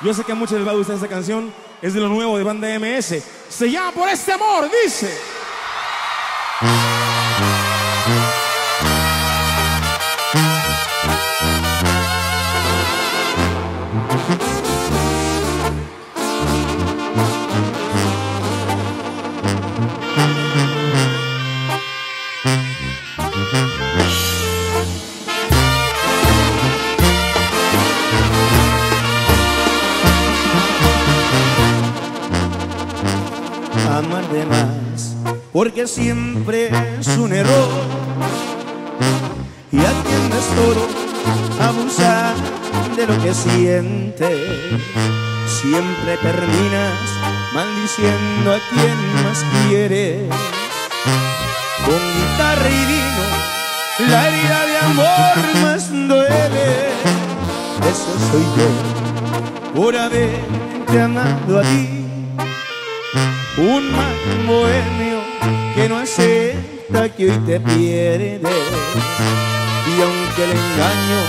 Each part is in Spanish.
Yo sé que a muchos les va a gustar esta canción. Es de lo nuevo de Banda MS. Se llama Por este amor, dice. Amar de más, porque siempre es un error. Y a quien todo abusar de lo que siente. Siempre terminas maldiciendo a quien más quiere. Con guitarra y vino, la herida de amor más duele. Eso soy yo, por haberte amado a ti un man bohemio que no acepta que hoy te pierde. Y aunque el engaño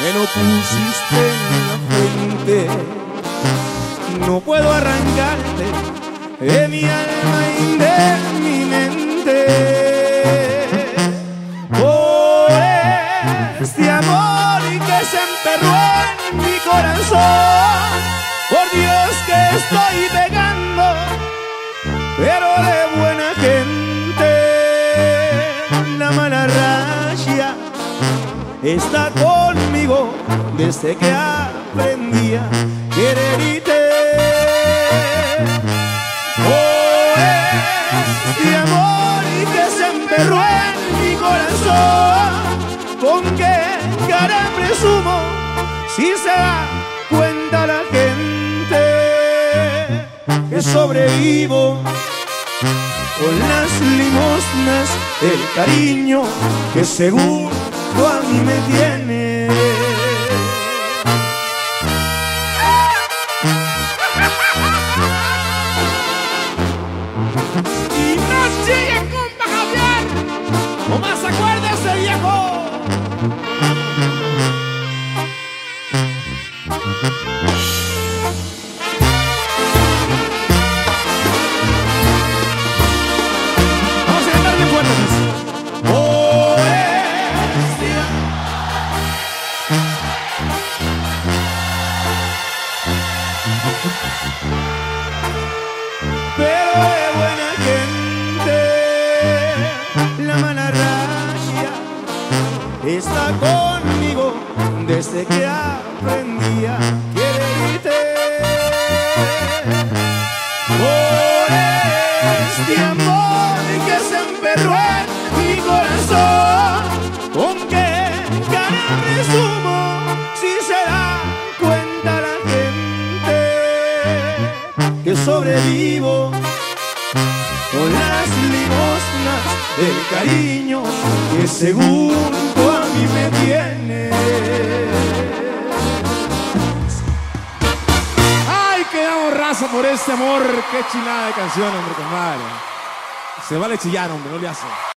me lo pusiste en la fuente no puedo arrancarte de mi alma y de por este amor que se emperró en mi corazón por Dios que estoy pegando pero de buena gente la mala raya está conmigo desde que aprendí a quererte. Oh, este amor que se emperró en mi corazón, ¿con qué cara presumo si se da cuenta la gente que sobrevivo? Con las limosnas el cariño que seguro a mí me tiene. La mala raya está conmigo desde que aprendí a quererte. Por este amor que se emperró mi corazón, ¿con qué cara presumo si se da cuenta la gente que sobrevivo con las limosnas del cariño que según a mí me tiene? ¡Ay, quedamos raza por este amor! ¡Qué chilada de canción, hombre, compadre! Se vale chillar, hombre, no le hace.